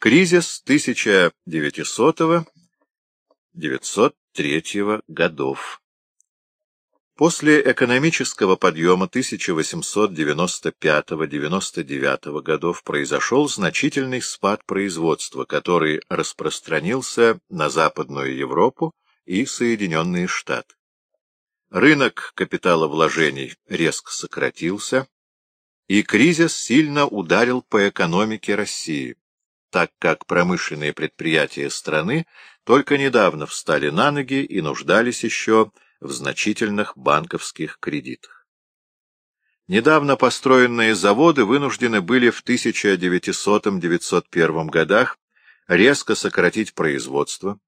Кризис 1900-903 годов. После экономического подъема 1895-99 годов произошел значительный спад производства, который распространился на Западную Европу и Соединенные Штаты. Рынок капиталовложений резко сократился, и кризис сильно ударил по экономике России, так как промышленные предприятия страны только недавно встали на ноги и нуждались еще в значительных банковских кредитах. Недавно построенные заводы вынуждены были в 1900-901 годах резко сократить производство,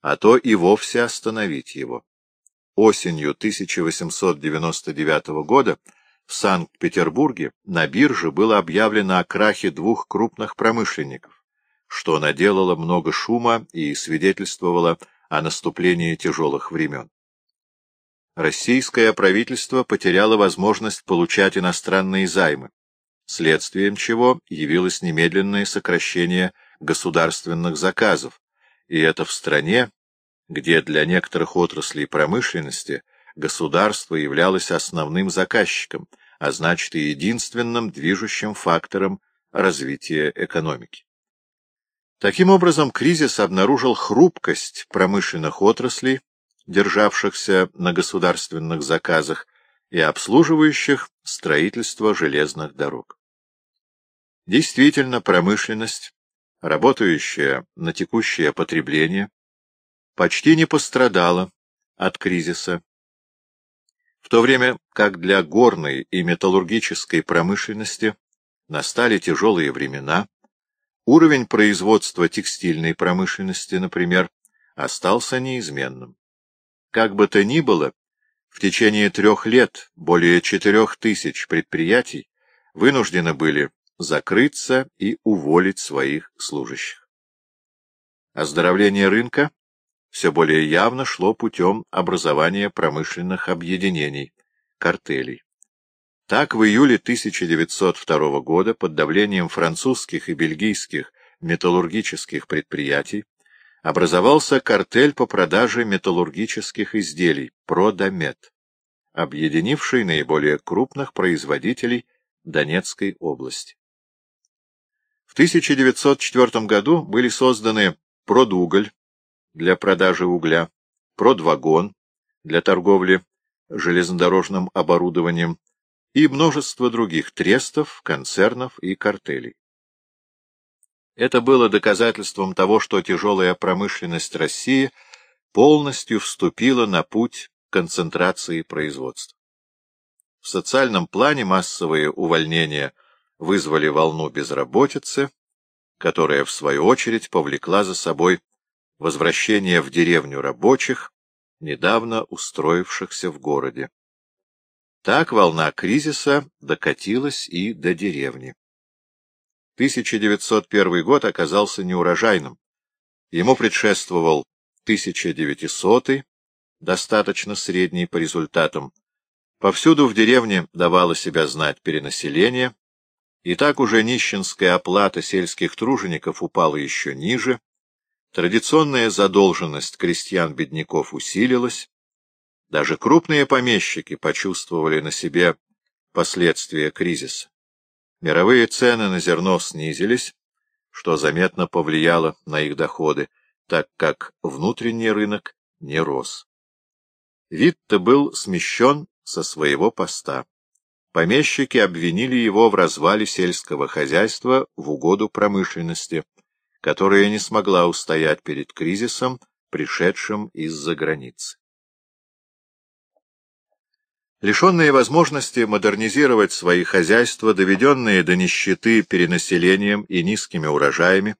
а то и вовсе остановить его. Осенью 1899 года в Санкт-Петербурге на бирже было объявлено о крахе двух крупных промышленников, что наделало много шума и свидетельствовало о наступлении тяжелых времен российское правительство потеряло возможность получать иностранные займы, следствием чего явилось немедленное сокращение государственных заказов, и это в стране, где для некоторых отраслей промышленности государство являлось основным заказчиком, а значит и единственным движущим фактором развития экономики. Таким образом, кризис обнаружил хрупкость промышленных отраслей, державшихся на государственных заказах и обслуживающих строительство железных дорог. Действительно, промышленность, работающая на текущее потребление, почти не пострадала от кризиса, в то время как для горной и металлургической промышленности настали тяжелые времена, уровень производства текстильной промышленности, например, остался неизменным. Как бы то ни было, в течение трех лет более четырех тысяч предприятий вынуждены были закрыться и уволить своих служащих. Оздоровление рынка все более явно шло путем образования промышленных объединений, картелей. Так, в июле 1902 года под давлением французских и бельгийских металлургических предприятий образовался картель по продаже металлургических изделий «Продамет», объединивший наиболее крупных производителей Донецкой области. В 1904 году были созданы «Продуголь» для продажи угля, «Продвагон» для торговли железнодорожным оборудованием и множество других трестов, концернов и картелей. Это было доказательством того, что тяжелая промышленность России полностью вступила на путь концентрации производства. В социальном плане массовые увольнения вызвали волну безработицы, которая, в свою очередь, повлекла за собой возвращение в деревню рабочих, недавно устроившихся в городе. Так волна кризиса докатилась и до деревни. 1901 год оказался неурожайным. Ему предшествовал 1900 достаточно средний по результатам. Повсюду в деревне давало себя знать перенаселение, и так уже нищенская оплата сельских тружеников упала еще ниже, традиционная задолженность крестьян-бедняков усилилась, даже крупные помещики почувствовали на себе последствия кризиса. Мировые цены на зерно снизились, что заметно повлияло на их доходы, так как внутренний рынок не рос. Витте был смещен со своего поста. Помещики обвинили его в развале сельского хозяйства в угоду промышленности, которая не смогла устоять перед кризисом, пришедшим из-за границы. Лишенные возможности модернизировать свои хозяйства, доведенные до нищеты перенаселением и низкими урожаями,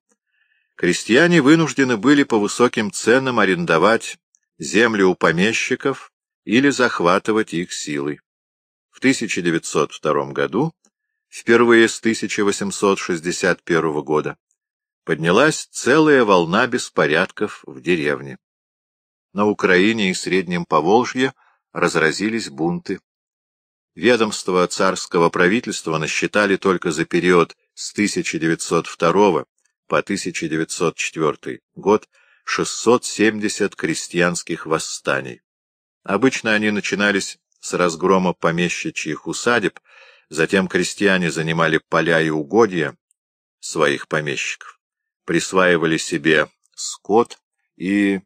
крестьяне вынуждены были по высоким ценам арендовать земли у помещиков или захватывать их силой. В 1902 году, впервые с 1861 года, поднялась целая волна беспорядков в деревне. На Украине и Среднем Поволжье – разразились бунты. Ведомства царского правительства насчитали только за период с 1902 по 1904 год 670 крестьянских восстаний. Обычно они начинались с разгрома помещичьих усадеб, затем крестьяне занимали поля и угодья своих помещиков, присваивали себе скот и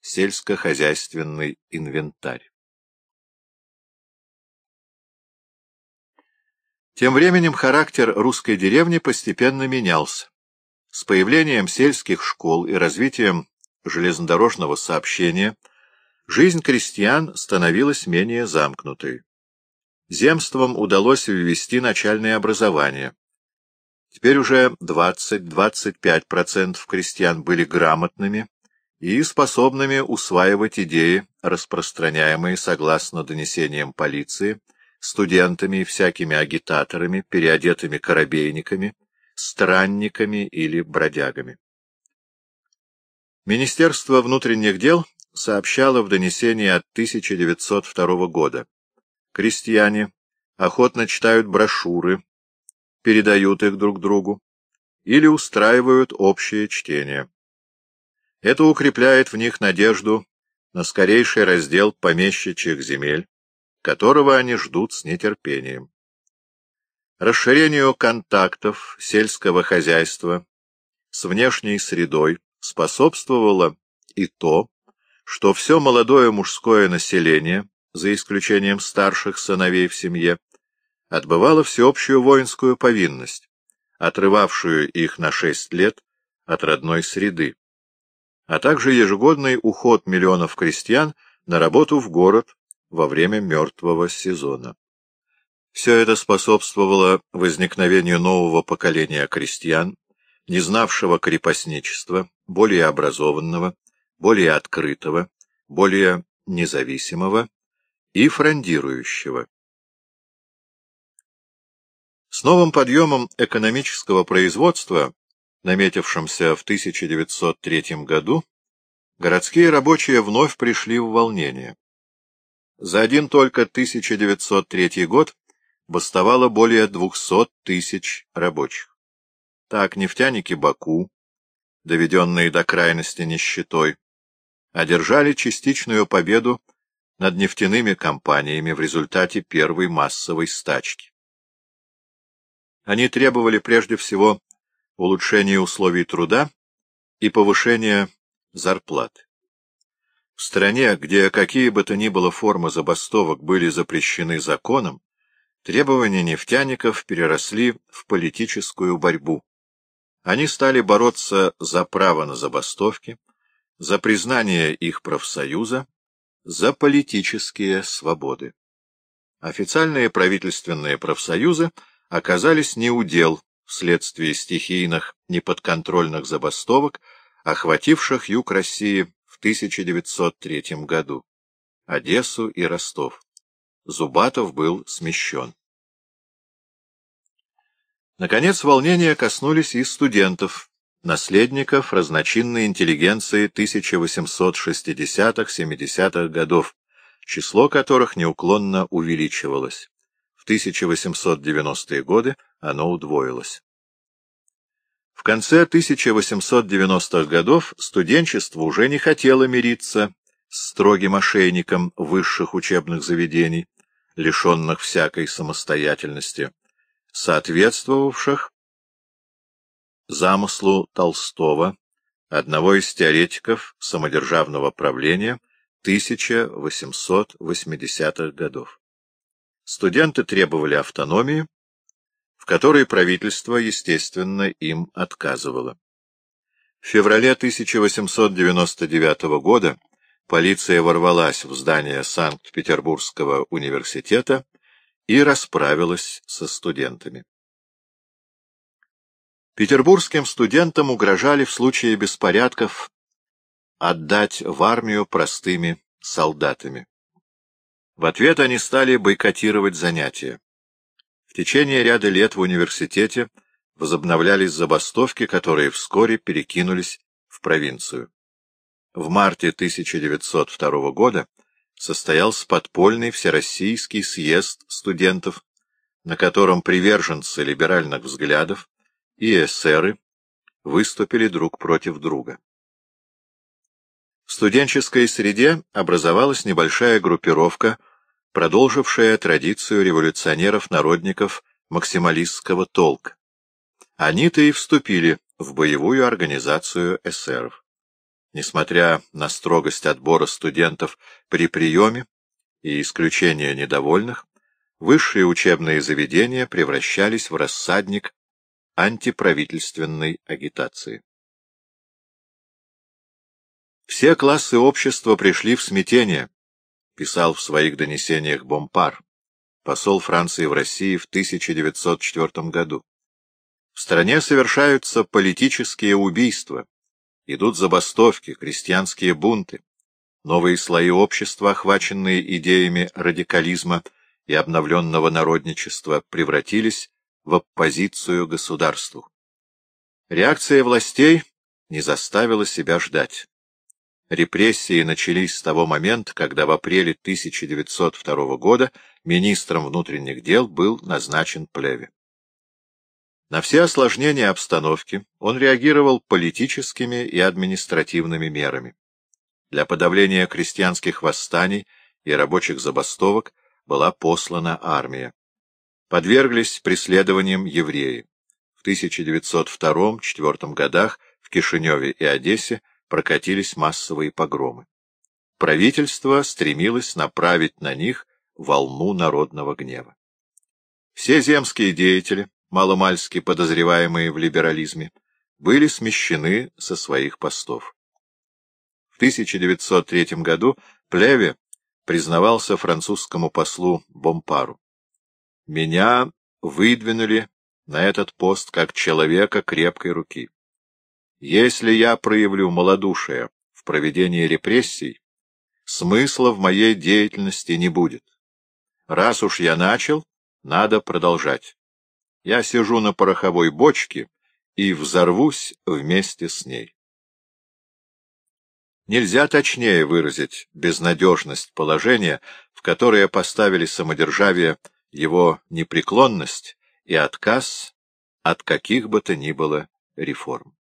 сельскохозяйственный инвентарь. Тем временем характер русской деревни постепенно менялся. С появлением сельских школ и развитием железнодорожного сообщения жизнь крестьян становилась менее замкнутой. Земствам удалось ввести начальное образование. Теперь уже 20-25% крестьян были грамотными и способными усваивать идеи, распространяемые согласно донесениям полиции, студентами и всякими агитаторами, переодетыми корабейниками, странниками или бродягами. Министерство внутренних дел сообщало в донесении от 1902 года. Крестьяне охотно читают брошюры, передают их друг другу или устраивают общее чтение. Это укрепляет в них надежду на скорейший раздел помещичьих земель, которого они ждут с нетерпением. Расширению контактов сельского хозяйства с внешней средой способствовало и то, что все молодое мужское население, за исключением старших сыновей в семье, отбывало всеобщую воинскую повинность, отрывавшую их на шесть лет от родной среды, а также ежегодный уход миллионов крестьян на работу в город во время мертвого сезона. Все это способствовало возникновению нового поколения крестьян, не знавшего крепостничества, более образованного, более открытого, более независимого и фрондирующего. С новым подъемом экономического производства, наметившимся в 1903 году, городские рабочие вновь пришли в волнение. За один только 1903 год бастовало более 200 тысяч рабочих. Так нефтяники Баку, доведенные до крайности нищетой, одержали частичную победу над нефтяными компаниями в результате первой массовой стачки. Они требовали прежде всего улучшения условий труда и повышения зарплаты. В стране, где какие бы то ни было формы забастовок были запрещены законом, требования нефтяников переросли в политическую борьбу. Они стали бороться за право на забастовки, за признание их профсоюза, за политические свободы. Официальные правительственные профсоюзы оказались неудел вследствие стихийных неподконтрольных забастовок, охвативших юг России в 1903 году, Одессу и Ростов. Зубатов был смещен. Наконец, волнения коснулись и студентов, наследников разночинной интеллигенции 1860-70-х годов, число которых неуклонно увеличивалось. В 1890-е годы оно удвоилось. В конце 1890-х годов студенчество уже не хотело мириться с строгим ошейником высших учебных заведений, лишенных всякой самостоятельности, соответствовавших замыслу Толстого, одного из теоретиков самодержавного правления 1880-х годов. Студенты требовали автономии, которой правительство, естественно, им отказывало. В феврале 1899 года полиция ворвалась в здание Санкт-Петербургского университета и расправилась со студентами. Петербургским студентам угрожали в случае беспорядков отдать в армию простыми солдатами. В ответ они стали бойкотировать занятия. Течение ряда лет в университете возобновлялись забастовки, которые вскоре перекинулись в провинцию. В марте 1902 года состоялся подпольный всероссийский съезд студентов, на котором приверженцы либеральных взглядов и эсеры выступили друг против друга. В студенческой среде образовалась небольшая группировка, продолжившая традицию революционеров-народников максималистского толка. Они-то и вступили в боевую организацию эсеров. Несмотря на строгость отбора студентов при приеме и исключение недовольных, высшие учебные заведения превращались в рассадник антиправительственной агитации. Все классы общества пришли в смятение, писал в своих донесениях Бомпар, посол Франции в России в 1904 году. В стране совершаются политические убийства, идут забастовки, крестьянские бунты. Новые слои общества, охваченные идеями радикализма и обновленного народничества, превратились в оппозицию государству. Реакция властей не заставила себя ждать. Репрессии начались с того момента, когда в апреле 1902 года министром внутренних дел был назначен Плеве. На все осложнения обстановки он реагировал политическими и административными мерами. Для подавления крестьянских восстаний и рабочих забастовок была послана армия. Подверглись преследованиям евреи. В 1902-1904 годах в Кишиневе и Одессе прокатились массовые погромы. Правительство стремилось направить на них волну народного гнева. Все земские деятели, маломальски подозреваемые в либерализме, были смещены со своих постов. В 1903 году Плеве признавался французскому послу Бомпару. «Меня выдвинули на этот пост как человека крепкой руки. Если я проявлю малодушие в проведении репрессий, смысла в моей деятельности не будет. Раз уж я начал, надо продолжать. Я сижу на пороховой бочке и взорвусь вместе с ней. Нельзя точнее выразить безнадежность положения, в которое поставили самодержавие его непреклонность и отказ от каких бы то ни было реформ.